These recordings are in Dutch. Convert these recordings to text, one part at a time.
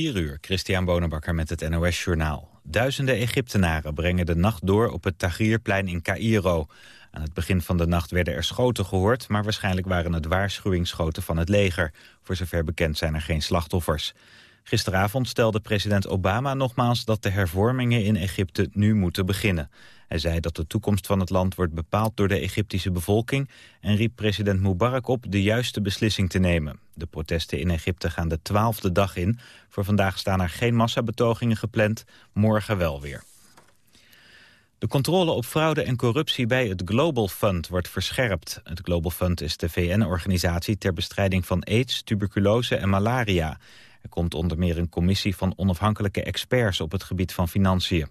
4 uur, Christian Bonenbakker met het NOS Journaal. Duizenden Egyptenaren brengen de nacht door op het Tahrirplein in Cairo. Aan het begin van de nacht werden er schoten gehoord... maar waarschijnlijk waren het waarschuwingsschoten van het leger. Voor zover bekend zijn er geen slachtoffers. Gisteravond stelde president Obama nogmaals dat de hervormingen in Egypte nu moeten beginnen. Hij zei dat de toekomst van het land wordt bepaald door de Egyptische bevolking... en riep president Mubarak op de juiste beslissing te nemen. De protesten in Egypte gaan de twaalfde dag in. Voor vandaag staan er geen massabetogingen gepland, morgen wel weer. De controle op fraude en corruptie bij het Global Fund wordt verscherpt. Het Global Fund is de VN-organisatie ter bestrijding van aids, tuberculose en malaria. Er komt onder meer een commissie van onafhankelijke experts op het gebied van financiën.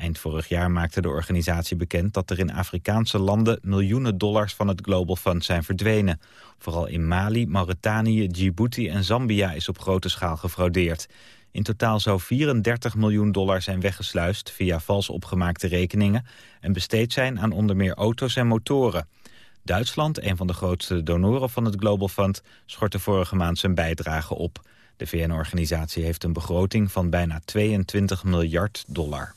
Eind vorig jaar maakte de organisatie bekend dat er in Afrikaanse landen miljoenen dollars van het Global Fund zijn verdwenen. Vooral in Mali, Mauritanië, Djibouti en Zambia is op grote schaal gefraudeerd. In totaal zou 34 miljoen dollar zijn weggesluist via vals opgemaakte rekeningen en besteed zijn aan onder meer auto's en motoren. Duitsland, een van de grootste donoren van het Global Fund, schortte vorige maand zijn bijdrage op. De VN-organisatie heeft een begroting van bijna 22 miljard dollar.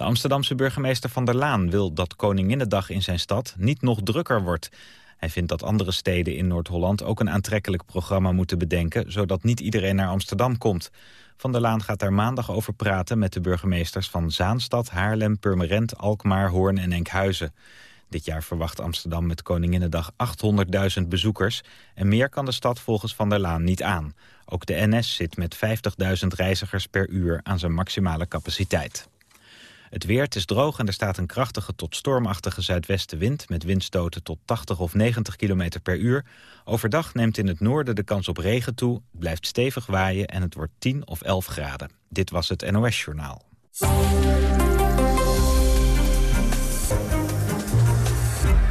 De Amsterdamse burgemeester Van der Laan wil dat Koninginnedag in zijn stad niet nog drukker wordt. Hij vindt dat andere steden in Noord-Holland ook een aantrekkelijk programma moeten bedenken, zodat niet iedereen naar Amsterdam komt. Van der Laan gaat daar maandag over praten met de burgemeesters van Zaanstad, Haarlem, Purmerend, Alkmaar, Hoorn en Enkhuizen. Dit jaar verwacht Amsterdam met Koninginnedag 800.000 bezoekers en meer kan de stad volgens Van der Laan niet aan. Ook de NS zit met 50.000 reizigers per uur aan zijn maximale capaciteit. Het weer, het is droog en er staat een krachtige tot stormachtige zuidwestenwind... met windstoten tot 80 of 90 km per uur. Overdag neemt in het noorden de kans op regen toe, het blijft stevig waaien... en het wordt 10 of 11 graden. Dit was het NOS Journaal.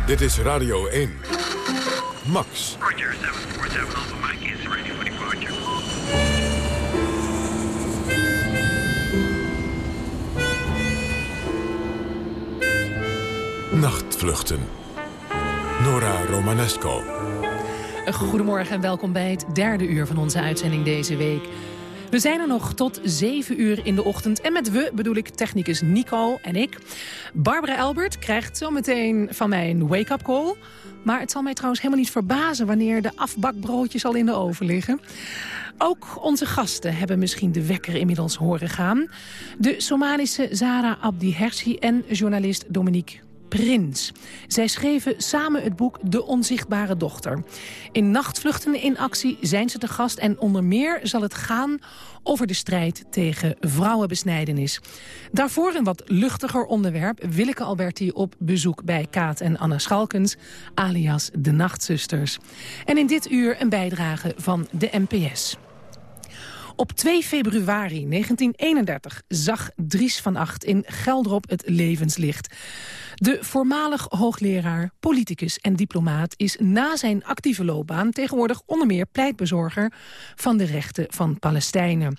Dit is Radio 1. Max. Roger, 747 Mike is ready for departure. Nachtvluchten. Nora Romanesco. Goedemorgen en welkom bij het derde uur van onze uitzending deze week. We zijn er nog tot 7 uur in de ochtend. En met we bedoel ik technicus Nico en ik. Barbara Elbert krijgt zometeen van mij een wake-up call. Maar het zal mij trouwens helemaal niet verbazen... wanneer de afbakbroodjes al in de oven liggen. Ook onze gasten hebben misschien de wekker inmiddels horen gaan. De Somalische Zara Abdi Hersi en journalist Dominique Prins. Zij schreven samen het boek De Onzichtbare Dochter. In Nachtvluchten in actie zijn ze te gast en onder meer zal het gaan over de strijd tegen vrouwenbesnijdenis. Daarvoor een wat luchtiger onderwerp. Willeke Alberti op bezoek bij Kaat en Anna Schalkens, alias de Nachtzusters. En in dit uur een bijdrage van de NPS. Op 2 februari 1931 zag Dries van Acht in Geldrop het levenslicht. De voormalig hoogleraar, politicus en diplomaat is na zijn actieve loopbaan tegenwoordig onder meer pleitbezorger van de rechten van Palestijnen.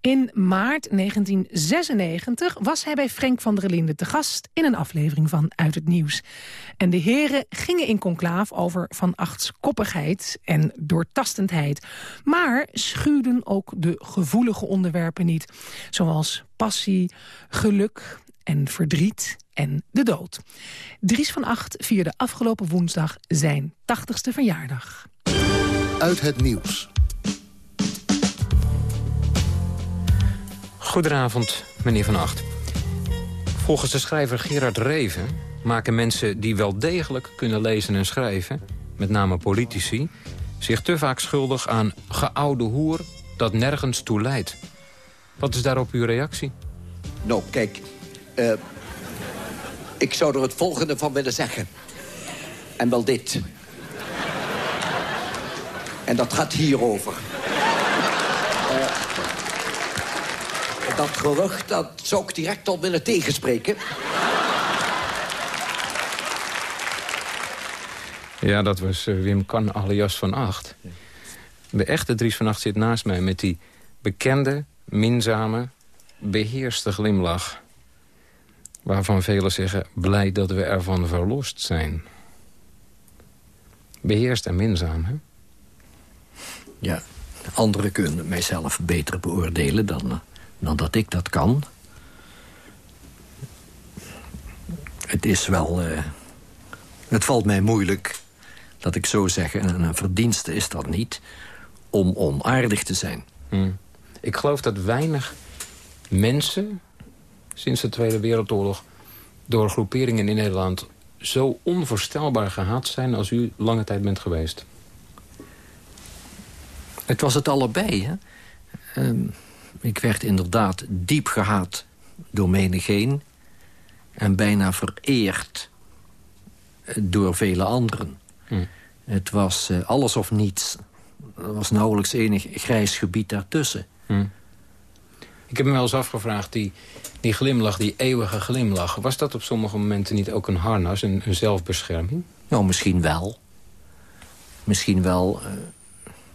In maart 1996 was hij bij Frank van der Linden te gast in een aflevering van Uit het Nieuws. En de heren gingen in conclaaf over Van Achts koppigheid en doortastendheid, maar schuwden ook de gevoelige onderwerpen niet, zoals passie, geluk en verdriet en de dood. Dries van Acht vierde afgelopen woensdag zijn 80ste verjaardag. Uit het nieuws. Goedenavond, meneer Van Acht. Volgens de schrijver Gerard Reven maken mensen die wel degelijk kunnen lezen en schrijven... met name politici, zich te vaak schuldig aan geoude hoer dat nergens toe leidt. Wat is daarop uw reactie? Nou, kijk, uh, ik zou er het volgende van willen zeggen. En wel dit. En dat gaat hierover. Uh, dat gerucht, dat zou ik direct al willen tegenspreken. Ja, dat was uh, Wim Kan alias van Acht. De echte Dries van Acht zit naast mij met die bekende, minzame, beheerste glimlach. Waarvan velen zeggen, blij dat we ervan verlost zijn. Beheerst en minzaam, hè? Ja, Anderen kunnen mijzelf beter beoordelen dan, dan dat ik dat kan. Het is wel... Uh, het valt mij moeilijk, dat ik zo zeg, en een verdienste is dat niet... om onaardig te zijn. Hmm. Ik geloof dat weinig mensen sinds de Tweede Wereldoorlog... door groeperingen in Nederland zo onvoorstelbaar gehaat zijn... als u lange tijd bent geweest. Het was het allebei, hè? Ehm, ik werd inderdaad diep gehaat door menigeen... en bijna vereerd eh, door vele anderen. Hm. Het was uh, alles of niets. Er was nauwelijks enig grijs gebied daartussen. Hm. Ik heb me wel eens afgevraagd, die, die glimlach, die eeuwige glimlach... was dat op sommige momenten niet ook een harnas, een, een zelfbescherming? Nou, misschien wel. Misschien wel. Uh,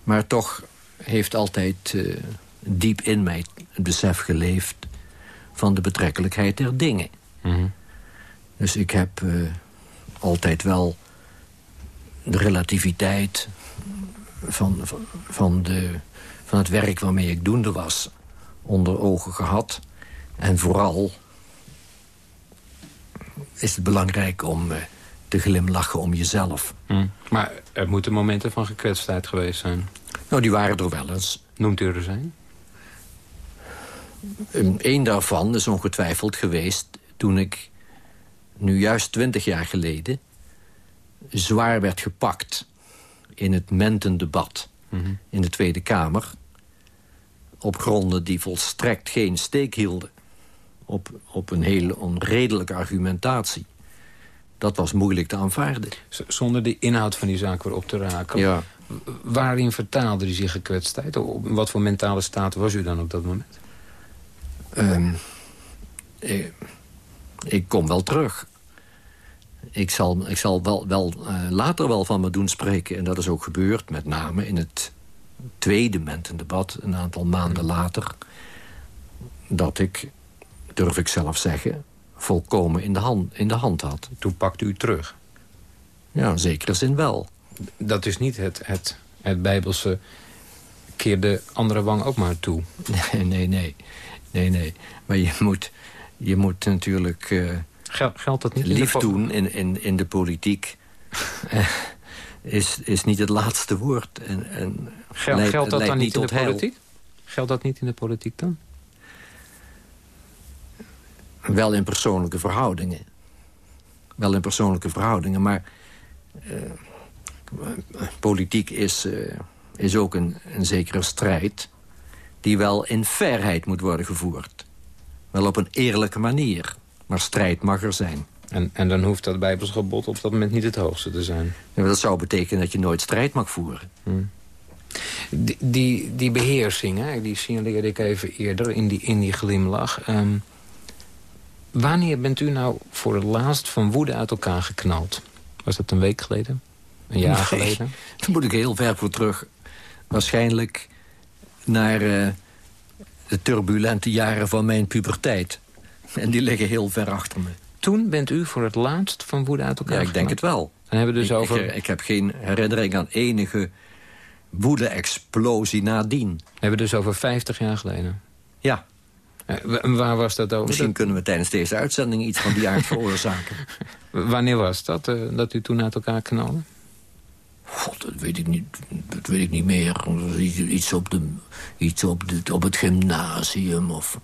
maar toch heeft altijd uh, diep in mij het besef geleefd... van de betrekkelijkheid der dingen. Mm Dus ik heb uh, altijd wel de relativiteit van, van, de, van het werk waarmee ik doende was onder ogen gehad. En vooral is het belangrijk om uh, te glimlachen om jezelf. Hm. Maar er moeten momenten van gekwetstheid geweest zijn. Nou, die waren er wel eens. Noemt u er zijn? Eén daarvan is ongetwijfeld geweest toen ik, nu juist twintig jaar geleden... zwaar werd gepakt in het Mentendebat mm in de Tweede Kamer op gronden die volstrekt geen steek hielden. Op, op een hele onredelijke argumentatie. Dat was moeilijk te aanvaarden. zonder de inhoud van die zaak weer op te raken. Ja. Waarin vertaalde u zich gekwetstheid? Op wat voor mentale staat was u dan op dat moment? Um, ik, ik, kom wel terug. Ik zal, ik zal wel, wel uh, later wel van me doen spreken. En dat is ook gebeurd, met name in het tweede debat, een aantal maanden later... dat ik, durf ik zelf zeggen, volkomen in de hand, in de hand had. Toen pakte u terug? Ja, in zekere zin wel. Dat is niet het, het, het bijbelse keer de andere wang ook maar toe. Nee, nee, nee. nee, nee. Maar je moet, je moet natuurlijk... Uh, geldt dat niet? Lief doen in, in, in de politiek. is, is niet het laatste woord. En, en Geld, geldt dat dan niet in de politiek? Geldt dat niet in de politiek dan? Wel in persoonlijke verhoudingen. Wel in persoonlijke verhoudingen, maar... Uh, politiek is, uh, is ook een, een zekere strijd... die wel in fairheid moet worden gevoerd. Wel op een eerlijke manier. Maar strijd mag er zijn. En, en dan hoeft dat bijbelsgebod op dat moment niet het hoogste te zijn. Ja, dat zou betekenen dat je nooit strijd mag voeren. Hmm. Die, die, die beheersing, hè, die signaleerde ik even eerder in die, in die glimlach. Um, wanneer bent u nou voor het laatst van woede uit elkaar geknald? Was dat een week geleden? Een jaar geleden? Dan moet ik heel ver voor terug. Waarschijnlijk naar uh, de turbulente jaren van mijn puberteit. En die liggen heel ver achter me. Toen bent u voor het laatst van woede uit elkaar Ja, ik denk het wel. En hebben we dus ik, over... Ik, ik, heb geen herinnering aan enige woede-explosie nadien. We hebben dus over 50 jaar geleden. Ja. Uh, waar was dat over? Misschien kunnen we tijdens deze uitzending iets van die aard veroorzaken. Wanneer was dat, uh, dat u toen uit elkaar knalde? God, dat weet ik niet, dat weet ik niet meer. Iets op, de, iets op, de, op het gymnasium of...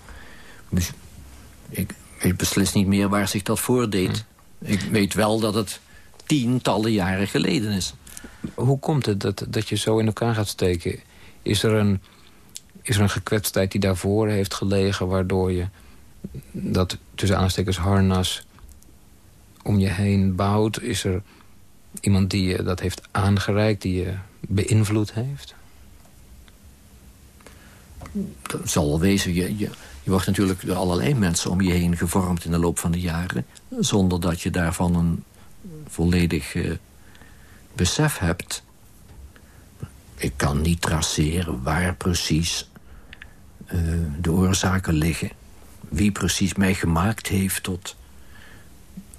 Ik, weet beslist niet meer waar zich dat voordeed. Hm. Ik weet wel dat het tientallen jaren geleden is. Hoe komt het dat, dat je zo in elkaar gaat steken? Is er een, is er een gekwetstheid die daarvoor heeft gelegen... waardoor je dat tussen aanstekers harnas om je heen bouwt? Is er iemand die je dat heeft aangereikt, die je beïnvloed heeft? Dat zal wel wezen. Je, je, je wordt natuurlijk door allerlei mensen om je heen gevormd in de loop van de jaren... zonder dat je daarvan een volledig uh, besef hebt. Ik kan niet traceren waar precies uh, de oorzaken liggen. Wie precies mij gemaakt heeft tot,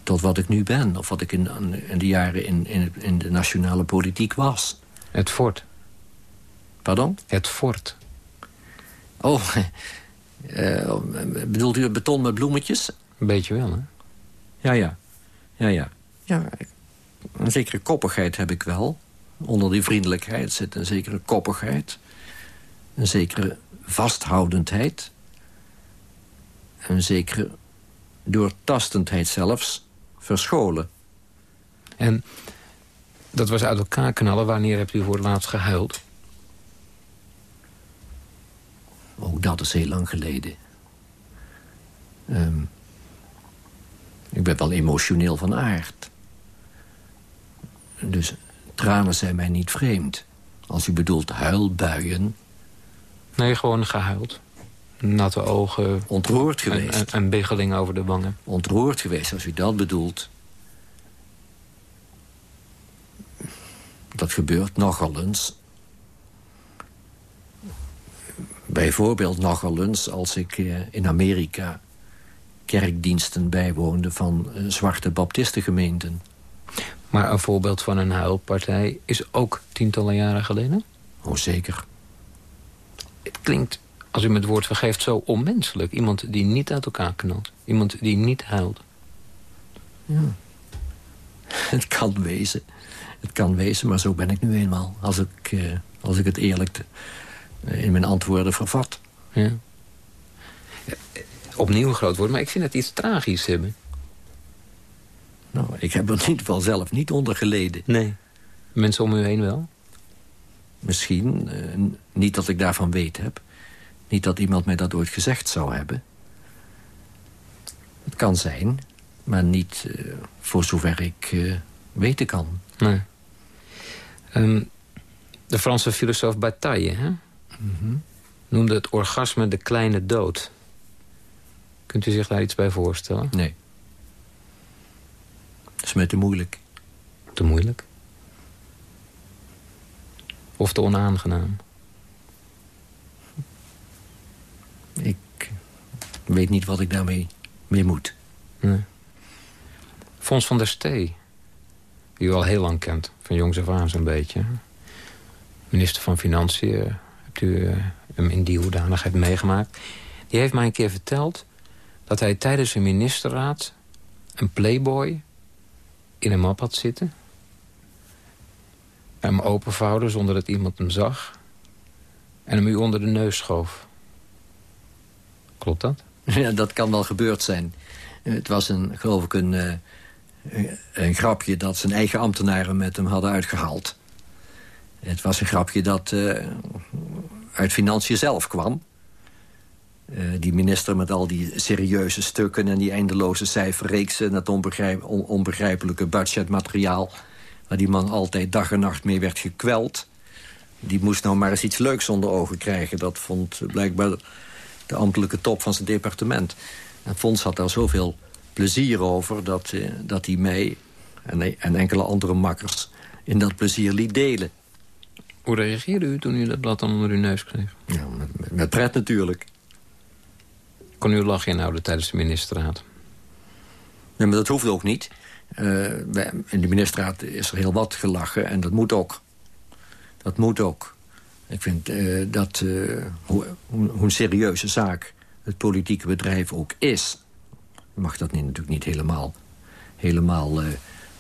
tot wat ik nu ben. Of wat ik in, in de jaren in, in, in de nationale politiek was. Het fort? Pardon? Het fort. Oh, eh, bedoelt u het beton met bloemetjes? Een beetje wel, hè? Ja, ja. Ja, ja. ja een zekere koppigheid heb ik wel. Onder die vriendelijkheid zit een zekere koppigheid. Een zekere vasthoudendheid. Een zekere doortastendheid zelfs verscholen. En dat was uit elkaar knallen. Wanneer hebt u voor het laatst gehuild? Ook dat is heel lang geleden. Um, ik ben wel emotioneel van aard. Dus tranen zijn mij niet vreemd. Als u bedoelt huilbuien... Nee, gewoon gehuild. Natte ogen. Ontroerd geweest. En, en, biggeling over de wangen. Ontroerd geweest, als u dat bedoelt. Dat gebeurt nogal eens. Bijvoorbeeld nogal eens als ik eh, in Amerika kerkdiensten bijwoonde van eh, zwarte baptistengemeenten. Maar een voorbeeld van een huilpartij is ook tientallen jaren geleden? Oh, zeker. Het klinkt, als u me het woord vergeeft, zo onmenselijk. Iemand die niet uit elkaar knalt. Iemand die niet huilt. Ja. Het kan wezen. Het kan wezen, maar zo ben ik nu eenmaal. Als ik, eh, als ik het eerlijk in mijn antwoorden vervat. Ja. Opnieuw een groot woord, maar ik vind het iets tragisch hebben. Nou, ik heb er in ieder geval zelf niet onder geleden. Nee. Mensen om u heen wel? Misschien. Uh, niet dat ik daarvan weet heb. Niet dat iemand mij dat ooit gezegd zou hebben. Het kan zijn, maar niet uh, voor zover ik uh, weten kan. Nee. Um, de Franse filosoof Bataille hè? Mm noemde het orgasme de kleine dood. Kunt u zich daar iets bij voorstellen? Nee. Dat is mij te moeilijk. Te moeilijk? Of te onaangenaam? Ik weet niet wat ik daarmee mee moet. Nee. Fons van der Stee, die u al heel lang kent. Van jongs af aan zo'n beetje. Minister van Financiën, uh, hem in die hoedanigheid meegemaakt. Die heeft mij een keer verteld dat hij tijdens een ministerraad... een playboy in een map had zitten. Hem openvouwde zonder dat iemand hem zag. En hem u onder de neus schoof. Klopt dat? Ja, dat kan wel gebeurd zijn. Het was een, geloof ik een, een, een grapje dat zijn eigen ambtenaren met hem hadden uitgehaald. Het was een grapje dat uh, uit Financiën zelf kwam. Uh, die minister met al die serieuze stukken... en die eindeloze cijferreeksen... en dat onbegrijp on onbegrijpelijke budgetmateriaal... waar die man altijd dag en nacht mee werd gekweld... die moest nou maar eens iets leuks onder ogen krijgen. Dat vond blijkbaar de ambtelijke top van zijn departement. En Fons had daar zoveel plezier over... dat, uh, dat hij mij en, en enkele andere makkers in dat plezier liet delen. Hoe reageerde u toen u dat blad dan onder uw neus kreeg? Ja, met, met pret natuurlijk. Kon u een lachje inhouden tijdens de ministerraad? Nee, maar dat hoeft ook niet. Uh, in de ministerraad is er heel wat gelachen en dat moet ook. Dat moet ook. Ik vind uh, dat, uh, hoe, hoe, een serieuze zaak het politieke bedrijf ook is... mag dat niet, natuurlijk niet helemaal, helemaal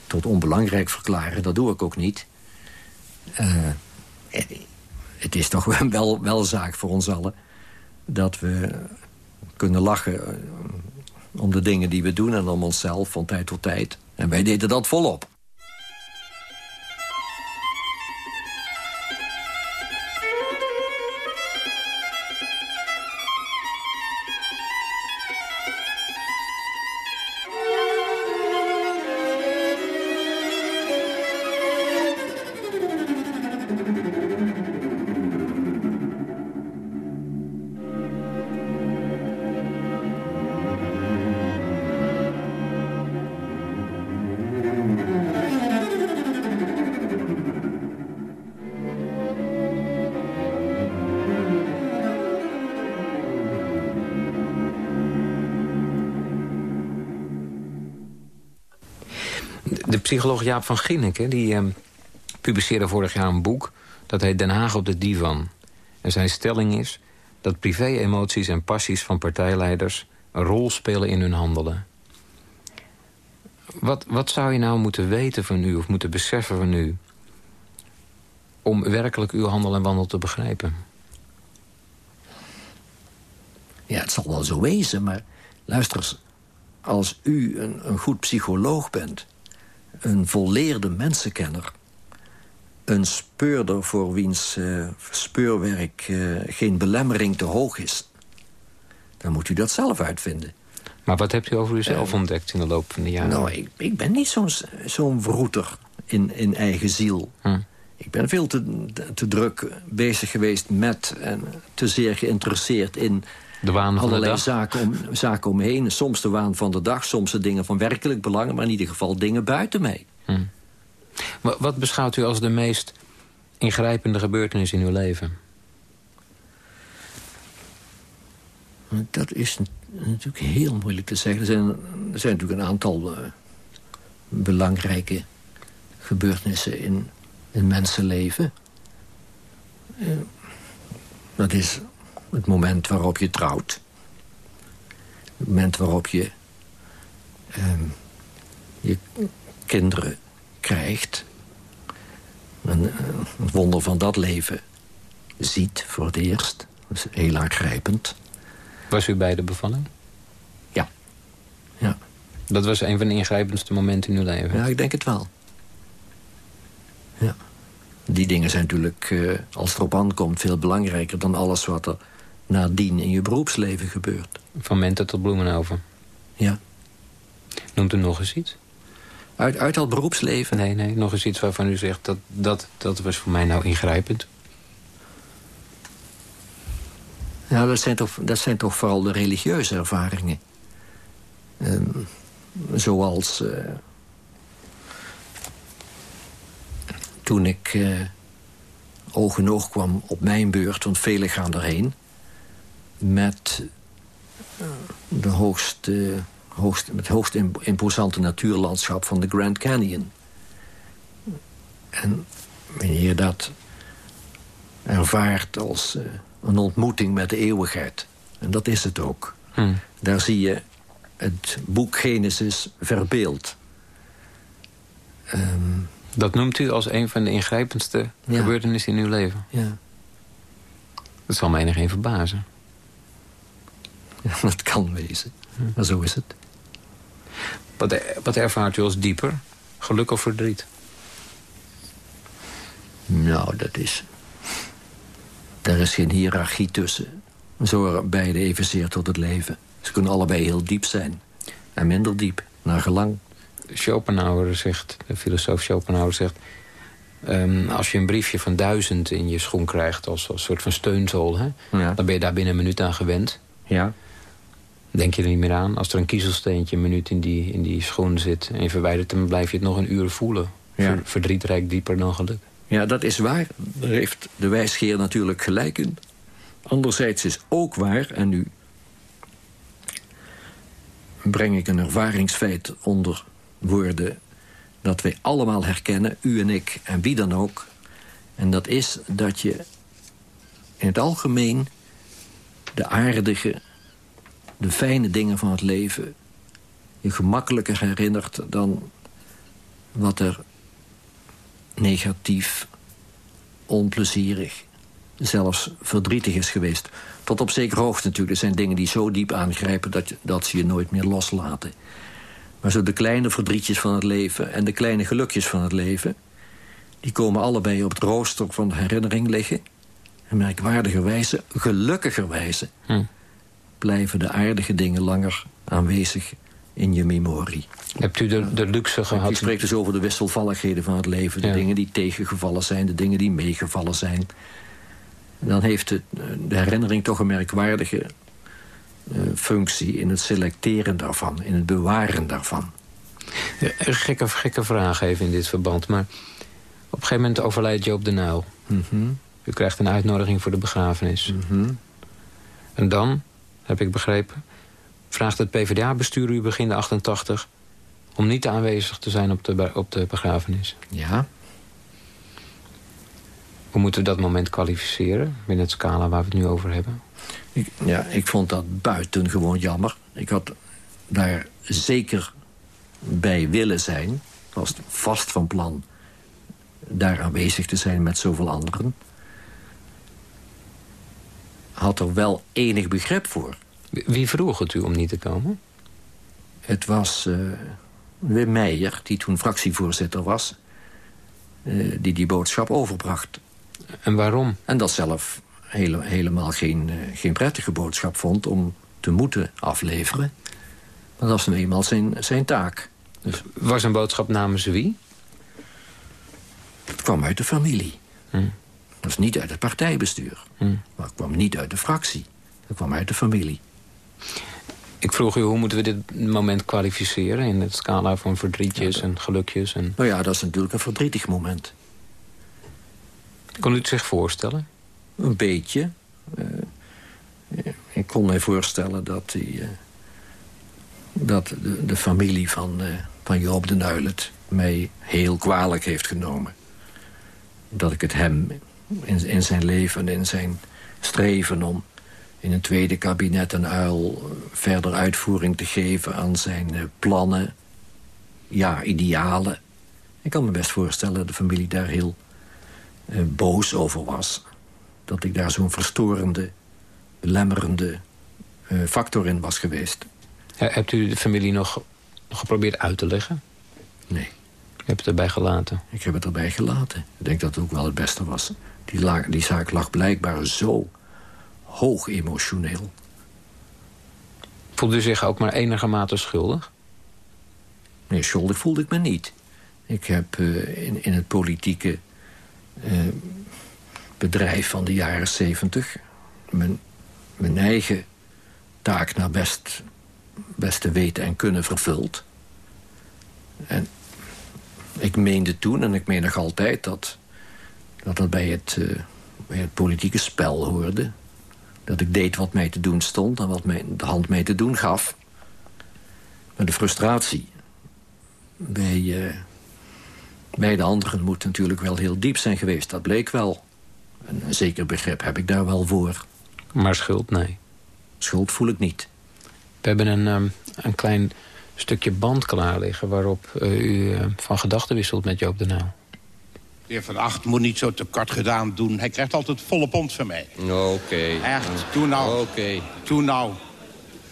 tot onbelangrijk verklaren. Dat doe ik ook niet. Het is toch wel, wel zaak voor ons allen... dat we kunnen lachen eh, om de dingen die we doen en om onszelf van tijd tot tijd. En wij deden dat volop. Psycholoog Jaap van Ginneken... die uh, publiceerde vorig jaar een boek... Dat heet Den Haag op de divan. En zijn stelling is dat privé-emoties en passies van partijleiders... een rol spelen in hun handelen. Wat, wat zou je nou moeten weten van u of moeten beseffen van u... om werkelijk uw handel en wandel te begrijpen? Ja, het zal wel zo wezen, maar luister eens. Als u een, een goed psycholoog bent... een volleerde mensenkenner... een speurder voor wiens uh, speurwerk uh, geen belemmering te hoog is... dan moet u dat zelf uitvinden. Maar wat hebt u over uzelf uh, ontdekt in de loop van de jaren? Nou, ik, ik ben niet zo'n zo'n vroeter in, in eigen ziel. Hm. Ik ben veel te, te druk bezig geweest met... en te zeer geïnteresseerd in de waan van allerlei de dag. Zaken, om, zaken omheen. Soms de waan van de dag, soms de dingen van werkelijk belang... maar in ieder geval dingen buiten mij. Hm. Wat, beschouwt u als de meest ingrijpende gebeurtenis in uw leven? Dat is natuurlijk heel moeilijk te zeggen. Er zijn, er zijn natuurlijk een aantal uh, belangrijke gebeurtenissen in een mensenleven. Uh, dat is het moment waarop je trouwt. Het moment waarop je uh, je kinderen krijgt. En, uh, het wonder van dat leven ziet voor het eerst. Dat is heel aangrijpend. Was u bij de bevalling? Ja. ja. Dat was een van de ingrijpendste momenten in uw leven? Ja, ik denk het wel. Ja. Die dingen zijn natuurlijk, uh, als het erop aankomt, veel belangrijker... dan alles wat er nadien in je beroepsleven gebeurt. Van Menten tot Bloemenhoven? Ja. Noemt u nog eens iets? Uit, uit dat beroepsleven? Nee, nee, nog eens iets waarvan u zegt... dat, dat, dat was voor mij nou ingrijpend. Nou, dat zijn toch, dat zijn toch vooral de religieuze ervaringen. Um, zoals... Uh, toen ik uh, oog in oog kwam op mijn beurt, want velen gaan erheen... met uh, de hoogste, hoogste, met het hoogst imposante natuurlandschap van de Grand Canyon. En wanneer je dat ervaart als een ontmoeting met de eeuwigheid. En dat is het ook. Hmm. Daar zie je het boek Genesis verbeeld. Um, dat noemt u als een van de ingrijpendste ja. gebeurtenissen in uw leven? Ja. Dat zal mij nog geen verbazen. Dat kan wezen. Maar zo is het. Wat, wat ervaart u als dieper? Geluk of verdriet? Nou, dat is daar is geen hiërarchie tussen. Ze horen beide evenzeer tot het leven. Ze kunnen allebei heel diep zijn. En minder diep, naar gelang. Schopenhauer zegt, de filosoof Schopenhauer zegt... Um, als je een briefje van duizend in je schoen krijgt als, als soort van steunzool... Hè, ja. dan ben je daar binnen een minuut aan gewend. Ja. Denk je er niet meer aan. Als er een kiezelsteentje een minuut in die, in die schoen zit... en je verwijdert hem, blijf je het nog een uur voelen. Ja. Verdriet rijkt dieper dan geluk. Ja, dat is waar. Daar heeft de wijsgeer natuurlijk gelijk in. Anderzijds is ook waar, en nu breng ik een ervaringsfeit onder woorden... dat wij allemaal herkennen, u en ik en wie dan ook. En dat is dat je in het algemeen de aardige, de fijne dingen van het leven... je gemakkelijker herinnert dan wat er negatief, onplezierig, zelfs verdrietig is geweest. Tot op zekere hoogte natuurlijk. Er zijn dingen die zo diep aangrijpen dat, dat ze je nooit meer loslaten. Maar zo de kleine verdrietjes van het leven en de kleine gelukjes van het leven... die komen allebei op het rooster van de herinnering liggen. En merkwaardigerwijze, gelukkigerwijze... Hm. Blijven de aardige dingen langer aanwezig in je memorie. Hebt u de, de luxe gehad? Ik spreek dus over de wisselvalligheden van het leven. De Ja. dingen die tegengevallen zijn, de dingen die meegevallen zijn. Dan heeft de, de herinnering toch een merkwaardige eh, functie... in het selecteren daarvan, in het bewaren daarvan. Een gekke, gekke vraag even in dit verband. Maar op een gegeven moment overlijdt Joop de Nuil. Mhm, U krijgt een uitnodiging voor de begrafenis. mhm. En dan, heb ik begrepen... vraagt het PvdA-bestuur u begin de 88... om niet aanwezig te zijn op de, op de begrafenis. Ja. Hoe moeten we dat moment kwalificeren binnen het scala waar we het nu over hebben? Ik, ja, ik vond dat buitengewoon jammer. Ik had daar zeker bij willen zijn. Was vast van plan daar aanwezig te zijn met zoveel anderen. Had er wel enig begrip voor. Wie vroeg het u om niet te komen? Het was uh, Wim Meijer, die toen fractievoorzitter was... Uh, die die boodschap overbracht. En waarom? En dat zelf hele, helemaal geen, uh, geen prettige boodschap vond... om te moeten afleveren. Maar dat was nu eenmaal zijn, zijn taak. Dus... Was een boodschap namens wie? Het kwam uit de familie. Hm. Dat is niet uit het partijbestuur. Hm. Maar kwam niet uit de fractie. Het kwam uit de familie. Ik vroeg u, hoe moeten we dit moment kwalificeren... in het scala van verdrietjes ja, dat... en gelukjes? En... Nou ja, dat is natuurlijk een verdrietig moment. Kon u het zich voorstellen? Een beetje. Uh, ik kon mij voorstellen dat, die, uh, dat de, de, familie van, uh, van Joop de Nuil het mij heel kwalijk heeft genomen. Dat ik het hem in, in zijn leven en in zijn streven om in een tweede kabinet een uil verder uitvoering te geven aan zijn plannen, ja, idealen. Ik kan me best voorstellen dat de familie daar heel uh, boos over was. Dat ik daar zo'n verstorende, belemmerende factor in was geweest. Ja, hebt u de familie nog geprobeerd uit te leggen? Nee. U hebt het erbij gelaten? Ik heb het erbij gelaten. Ik denk dat het ook wel het beste was. Die, die zaak lag blijkbaar zo hoog emotioneel. Voelde u zich ook maar enigermate schuldig? Nee, schuldig voelde ik me niet. Ik heb uh, in, in het politieke uh, bedrijf van de jaren zeventig... Mijn, mijn eigen taak naar best, best te weten en kunnen vervuld. En ik meende toen, en ik meen nog altijd... dat dat, dat bij, het, uh, bij het politieke spel hoorde dat ik deed wat mij te doen stond en wat mij de hand mij te doen gaf. Maar de frustratie bij, uh, bij de anderen moet natuurlijk wel heel diep zijn geweest. Dat bleek wel. En een zeker begrip heb ik daar wel voor. Maar schuld, nee. Schuld voel ik niet. We hebben een, um, een klein stukje band klaar liggen... waarop uh, u uh, van gedachten wisselt met Joop de. De heer Van Acht moet niet zo tekort gedaan doen. Hij krijgt altijd volle pond van mij. Oké. Okay. Echt, toen nou. Oké. Okay. Toen nou.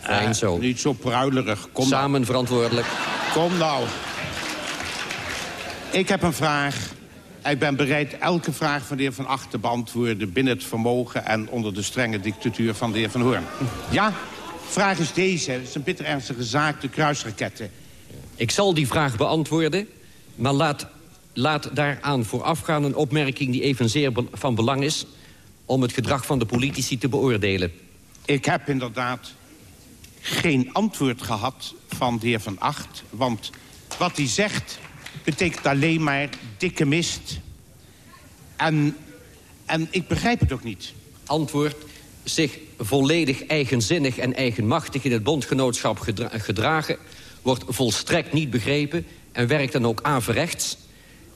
Fijn uh, zo. Niet zo pruilerig. Kom Samen nou. verantwoordelijk. Kom nou. Ik heb een vraag. Ik ben bereid elke vraag van de heer Van Acht te beantwoorden... binnen het vermogen en onder de strenge dictatuur van de heer Van Hoorn. Ja? Vraag is deze. Het is een bitter ernstige zaak, de kruisraketten. Ik zal die vraag beantwoorden, maar laat laat daaraan voorafgaan een opmerking die evenzeer van belang is... om het gedrag van de politici te beoordelen. Ik heb inderdaad geen antwoord gehad van de heer Van Acht. Want wat hij zegt betekent alleen maar dikke mist. En, en ik begrijp het ook niet. Antwoord zich volledig eigenzinnig en eigenmachtig in het bondgenootschap gedra gedragen... wordt volstrekt niet begrepen en werkt dan ook averechts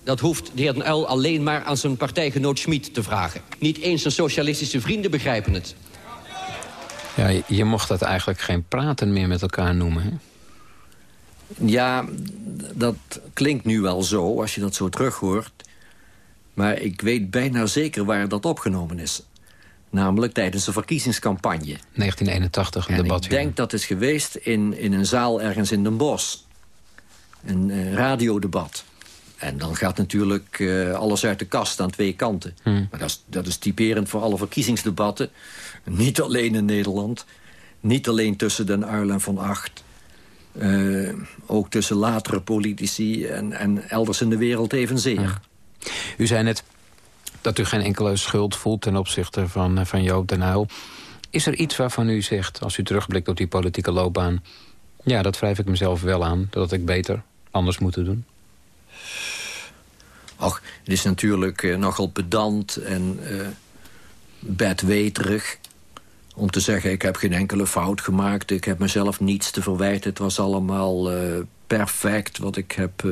dat hoeft de heer Den Uyl alleen maar aan zijn partijgenoot Schmid te vragen. Niet eens zijn socialistische vrienden begrijpen het. Ja, je mocht dat eigenlijk geen praten meer met elkaar noemen, hè? Ja, dat klinkt nu wel zo, als je dat zo terughoort. Maar ik weet bijna zeker waar dat opgenomen is. Namelijk tijdens de verkiezingscampagne. 1981, een en debat. ik denk dat is geweest in, in een zaal ergens in Den Bosch. Een uh, radiodebat. En dan gaat natuurlijk uh, alles uit de kast aan twee kanten. Hmm. Maar dat is, dat is typerend voor alle verkiezingsdebatten. Niet alleen in Nederland. Niet alleen tussen Den Uyl en Van Acht. Uh, ook tussen latere politici en, en elders in de wereld evenzeer. Ja. U zei net dat u geen enkele schuld voelt ten opzichte van, van Joop den Uyl. Is er iets waarvan u zegt, als u terugblikt op die politieke loopbaan... ja, dat wrijf ik mezelf wel aan, dat ik beter anders moet doen? Och, het is natuurlijk uh, nogal pedant en uh, bedweterig om te zeggen... ik heb geen enkele fout gemaakt, ik heb mezelf niets te verwijten. Het was allemaal uh, perfect wat ik heb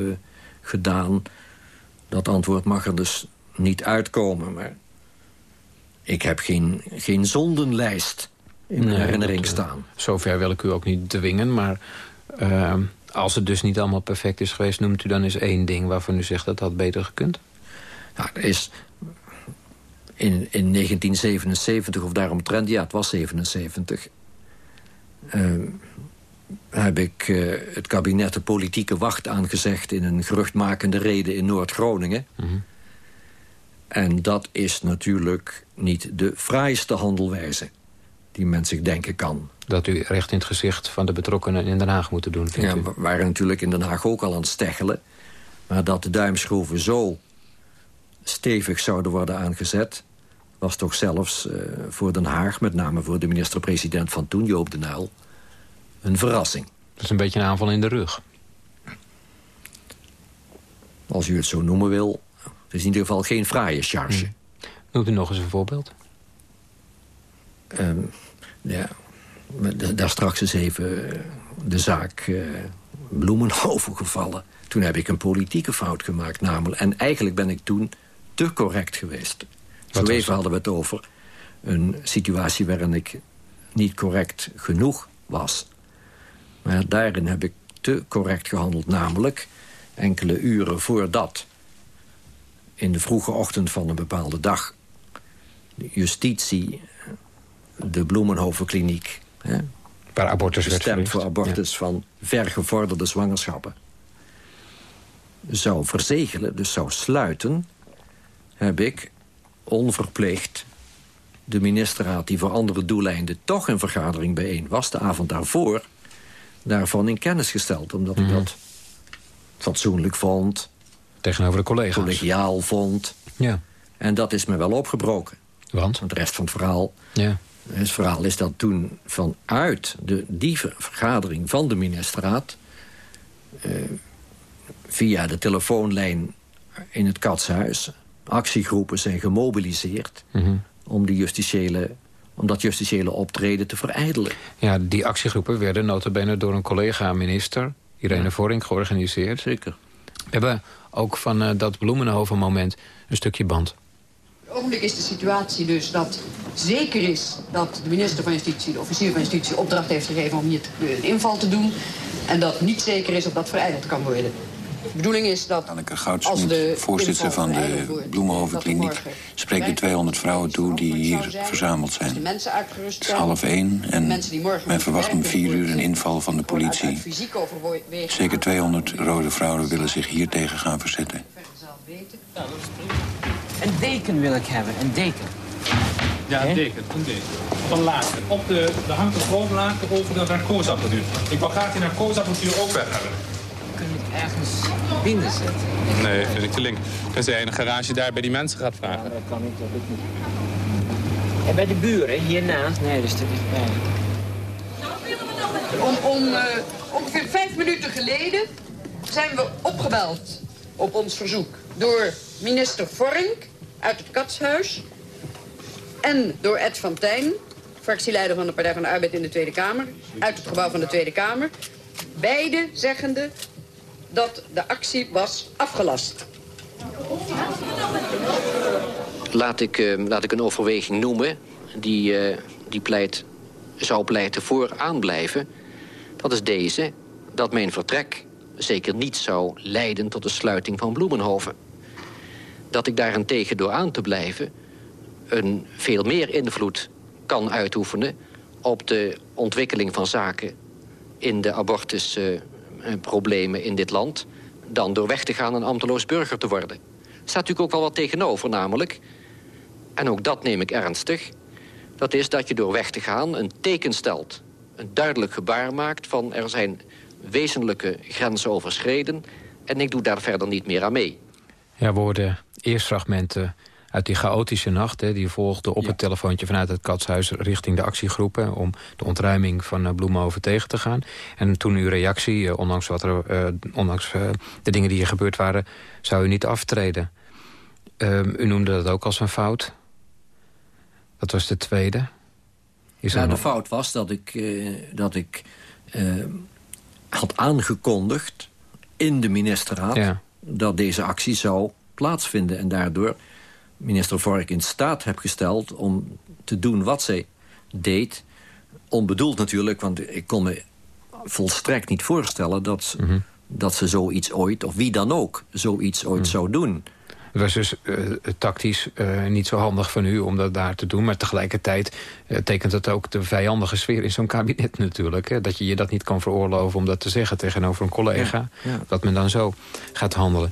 gedaan. Dat antwoord mag er dus niet uitkomen, maar ik heb geen, geen zondenlijst in mijn herinnering dat, eh, staan. Zover wil ik u ook niet dwingen, maar... als het dus niet allemaal perfect is geweest... noemt u dan eens één ding waarvan u zegt dat had beter gekund? Nou, er is in, in 1977 of daaromtrent, ja, het was 77... eh, heb ik eh, het kabinet de politieke wacht aangezegd... in een geruchtmakende reden in Noord-Groningen. En dat is natuurlijk niet de fraaiste handelwijze... die men zich denken kan. Dat u recht in het gezicht van de betrokkenen in Den Haag moeten doen, vindt Ja, u? we waren natuurlijk in Den Haag ook al aan het steggelen. Maar dat de duimschroeven zo stevig zouden worden aangezet... was toch zelfs eh, voor Den Haag, met name voor de minister-president van toen, Joop den Uyl... een verrassing. Dat is een beetje een aanval in de rug. Als u het zo noemen wil. Het is in ieder geval geen fraaie charge. Noemt u nog eens een voorbeeld? Ehm, ja, daar straks is even eh, de zaak eh, Bloemenhoven gevallen. Toen heb ik een politieke fout gemaakt namelijk. En eigenlijk ben ik toen te correct geweest. Zo even hadden we het over een situatie waarin ik niet correct genoeg was. Maar daarin heb ik te correct gehandeld. Namelijk enkele uren voordat in de vroege ochtend van een bepaalde dag... de justitie de Bloemenhovenkliniek... Hè, Waar abortus werd voor abortus van vergevorderde zwangerschappen... zou verzegelen, dus zou sluiten... heb ik onverplicht de ministerraad... die voor andere doeleinden toch een vergadering bijeen was... de avond daarvoor, daarvan in kennis gesteld. Omdat ik dat fatsoenlijk vond, Tegenover de collega's. collegiaal vond. Ja, En dat is me wel opgebroken. want? Want de rest van het verhaal Ja. Het verhaal is dat toen vanuit de, die ver- vergadering van de ministerraad... eh, via de telefoonlijn in het katshuis... actiegroepen zijn gemobiliseerd Mhm. om, die justitiële, om dat justitiële optreden te verijdelen. ja, die actiegroepen werden notabene door een collega-minister... Irene Vorink georganiseerd. Zeker. We hebben ook van eh, dat Bloemenhoven-moment een stukje band. Op het ogenblik is de situatie dus dat zeker is dat de minister van Justitie, de officier van Justitie, opdracht heeft gegeven om hier te- een inval te doen. En dat niet zeker is of dat verijdeld kan worden. De bedoeling is dat Anneke als Goudsmit, de voorzitter van de Bloemenhovenkliniek... spreekt de 200 vrouwen toe die hier verzameld zijn. mensen uitgerust Het is half één en men verwacht om vier uur een inval van de politie. Zeker 200 rode vrouwen willen zich hier tegen gaan verzetten. Een deken wil ik hebben, een deken. Ja, een deken, een deken. Van laken. Op de, er hangt een groot laken over de narcoseapparatuur. Ik wil graag die narcoseapparatuur ook weg hebben. Kun je het ergens binnen zetten? Nee, vind ik te link. Tenzij je een garage daar bij die mensen gaat vragen. dat kan niet, dat lukt niet. En bij de buren, hiernaast? Nee, dat is te dichtbij. Om, om eh, ongeveer vijf minuten geleden zijn we opgebeld op ons verzoek door minister Vorink uit het Katshuis en door Ed van Tijn, fractieleider van de Partij van de Arbeid in de Tweede Kamer, uit het gebouw van de Tweede Kamer. Beide zeggende dat de actie was afgelast. Laat ik, eh, laat ik een overweging noemen die, eh, die pleit, zou pleiten voor aanblijven. Dat is deze, dat mijn vertrek zeker niet zou leiden tot de sluiting van Bloemenhoven. Dat ik daarentegen door aan te blijven een veel meer invloed kan uitoefenen op de ontwikkeling van zaken in de abortusproblemen in dit land dan door weg te gaan en ambteloos burger te worden. Er staat natuurlijk ook wel wat tegenover, namelijk, en ook dat neem ik ernstig, dat is dat je door weg te gaan een teken stelt, een duidelijk gebaar maakt van er zijn wezenlijke grenzen overschreden en ik doe daar verder niet meer aan mee. Ja, we hoorden eerst fragmenten uit die chaotische nacht. Hè, die volgde op het telefoontje vanuit het katshuis richting de actiegroepen... om de ontruiming van uh, Bloemenhoven tegen te gaan. En toen uw reactie, uh, ondanks, wat er, uh, ondanks de dingen die hier gebeurd waren... zou u niet aftreden. Ehm, u noemde dat ook als een fout. Dat was de tweede. Is ja, de nog... fout was dat ik, dat ik had aangekondigd in de ministerraad... Ja. dat deze actie zou plaatsvinden. En daardoor minister Vork in staat heb gesteld... om te doen wat zij deed. Onbedoeld natuurlijk, want ik kon me volstrekt niet voorstellen... dat, Mhm. dat ze zoiets ooit, of wie dan ook, zoiets ooit zou doen. Het was dus eh, tactisch eh, niet zo handig van u om dat daar te doen. Maar tegelijkertijd eh, tekent het ook de vijandige sfeer in zo'n kabinet natuurlijk. Hè? Dat je je dat niet kan veroorloven om dat te zeggen tegenover een collega. Ja, ja. Dat men dan zo gaat handelen.